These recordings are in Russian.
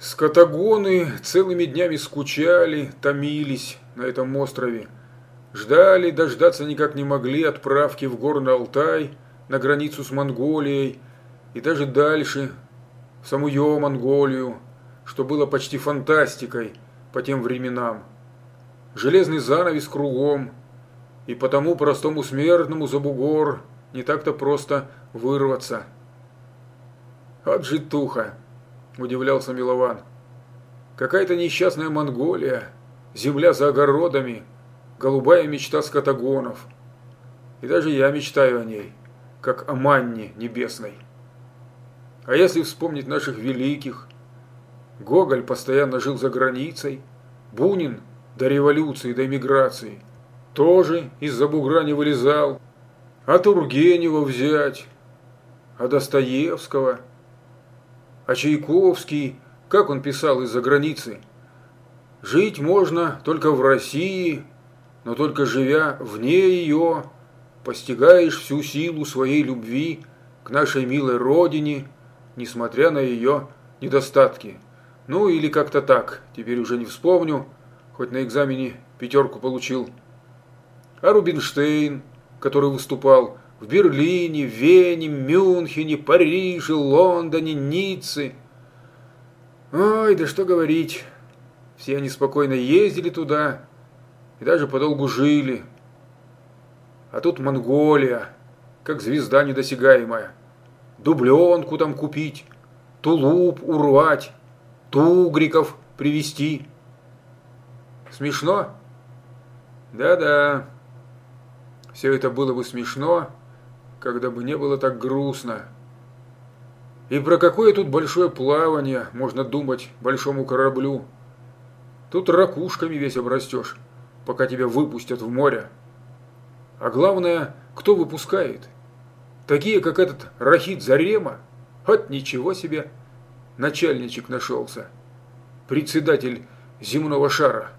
Скотагоны целыми днями скучали, томились на этом острове. Ждали, дождаться никак не могли отправки в Горный Алтай, на границу с Монголией и даже дальше, в саму ее Монголию, что было почти фантастикой по тем временам. Железный занавес кругом, и потому простому смертному за бугор не так-то просто вырваться. От житуха, удивлялся Милован. Какая-то несчастная Монголия, земля за огородами, голубая мечта скотагонов. И даже я мечтаю о ней, как о манне небесной. А если вспомнить наших великих, Гоголь постоянно жил за границей, Бунин до революции, до эмиграции тоже из-за бугра не вылезал, а Тургенева взять, а Достоевского, а Чайковский, как он писал из-за границы, жить можно только в России, но только живя вне ее, постигаешь всю силу своей любви к нашей милой родине, несмотря на ее недостатки. Ну или как-то так, теперь уже не вспомню, хоть на экзамене пятерку получил. А Рубинштейн, который выступал в Берлине, Вене, Мюнхене, Париже, Лондоне, Ницце. Ой, да что говорить, все они спокойно ездили туда и даже подолгу жили. А тут Монголия, как звезда недосягаемая. Дубленку там купить, тулуп урвать, тугриков привезти. Смешно? Да-да. Все это было бы смешно, когда бы не было так грустно. И про какое тут большое плавание можно думать большому кораблю? Тут ракушками весь обрастешь, пока тебя выпустят в море. А главное, кто выпускает? Такие, как этот Рахит Зарема? От ничего себе! Начальничек нашелся. Председатель земного шара.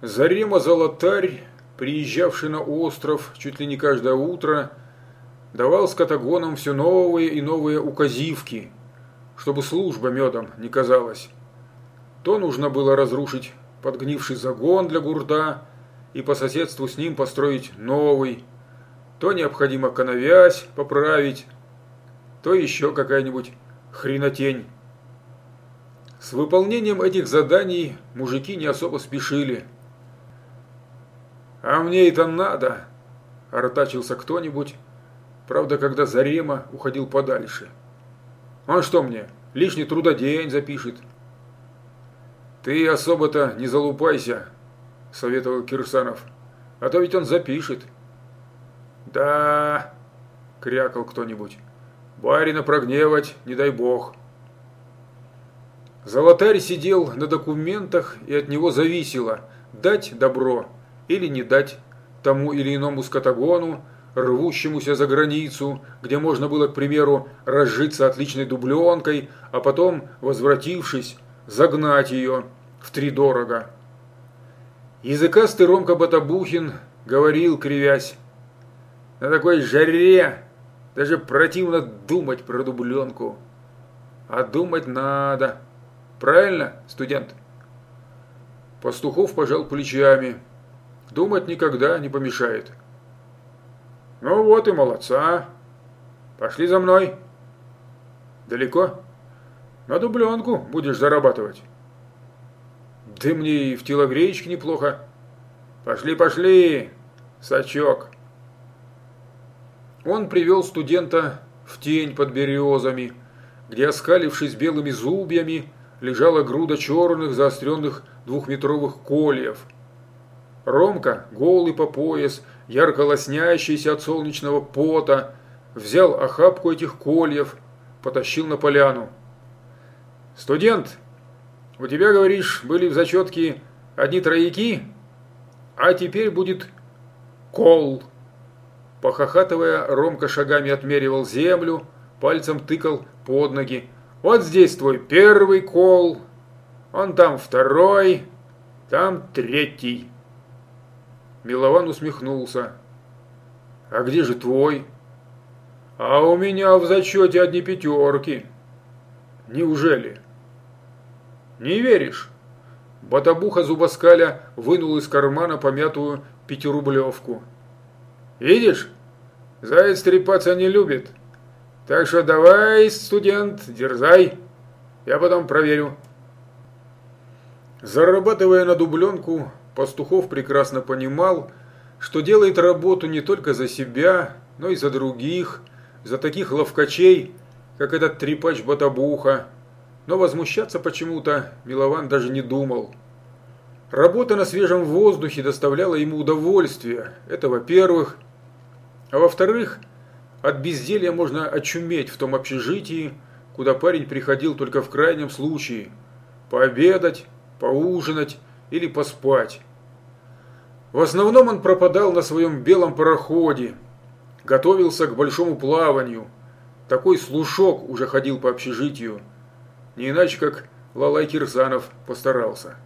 Зарема Золотарь приезжавший на остров чуть ли не каждое утро, давал скотагонам все новые и новые указивки, чтобы служба медом не казалась. То нужно было разрушить подгнивший загон для гурта и по соседству с ним построить новый, то необходимо коновязь поправить, то еще какая-нибудь хренотень. С выполнением этих заданий мужики не особо спешили – «А мне это надо!» – артачился кто-нибудь, правда, когда Зарема уходил подальше. «Он что мне, лишний трудодень запишет?» «Ты особо-то не залупайся», – советовал Кирсанов, – «а то ведь он запишет». «Да», – крякал кто-нибудь, – «барина прогневать, не дай бог». Золотарь сидел на документах, и от него зависело, дать добро – или не дать тому или иному скотагону, рвущемуся за границу, где можно было, к примеру, разжиться отличной дубленкой, а потом, возвратившись, загнать ее в три дорого. Языкастый Ромка Батабухин говорил, кривясь, «На такой жаре даже противно думать про дубленку. А думать надо. Правильно, студент?» Пастухов пожал плечами – Думать никогда не помешает. Ну вот и молодца. Пошли за мной. Далеко? На дубленку будешь зарабатывать. Да мне и в телогреечке неплохо. Пошли, пошли, сачок. Он привел студента в тень под березами, где, оскалившись белыми зубьями, лежала груда черных заостренных двухметровых кольев – Ромка, голый по пояс, ярко лоснящийся от солнечного пота, взял охапку этих кольев, потащил на поляну. «Студент, у тебя, говоришь, были в зачетке одни трояки, а теперь будет кол». Похохатывая, Ромка шагами отмеривал землю, пальцем тыкал под ноги. «Вот здесь твой первый кол, он там второй, там третий». Милован усмехнулся. «А где же твой?» «А у меня в зачете одни пятерки». Неужели? Не веришь? Батабуха зубоскаля вынул из кармана помятую пятирублевку. Видишь? Заяц трепаться не любит. Так что давай, студент, дерзай. Я потом проверю. Зарабатывая на дубленку, Пастухов прекрасно понимал, что делает работу не только за себя, но и за других, за таких ловкачей, как этот трепач Батабуха. Но возмущаться почему-то Милован даже не думал. Работа на свежем воздухе доставляла ему удовольствие, это во-первых. А во-вторых, от безделья можно очуметь в том общежитии, куда парень приходил только в крайнем случае. Пообедать, поужинать или поспать. В основном он пропадал на своем белом пароходе, готовился к большому плаванию. Такой слушок уже ходил по общежитию. Не иначе, как Лалай Кирсанов постарался.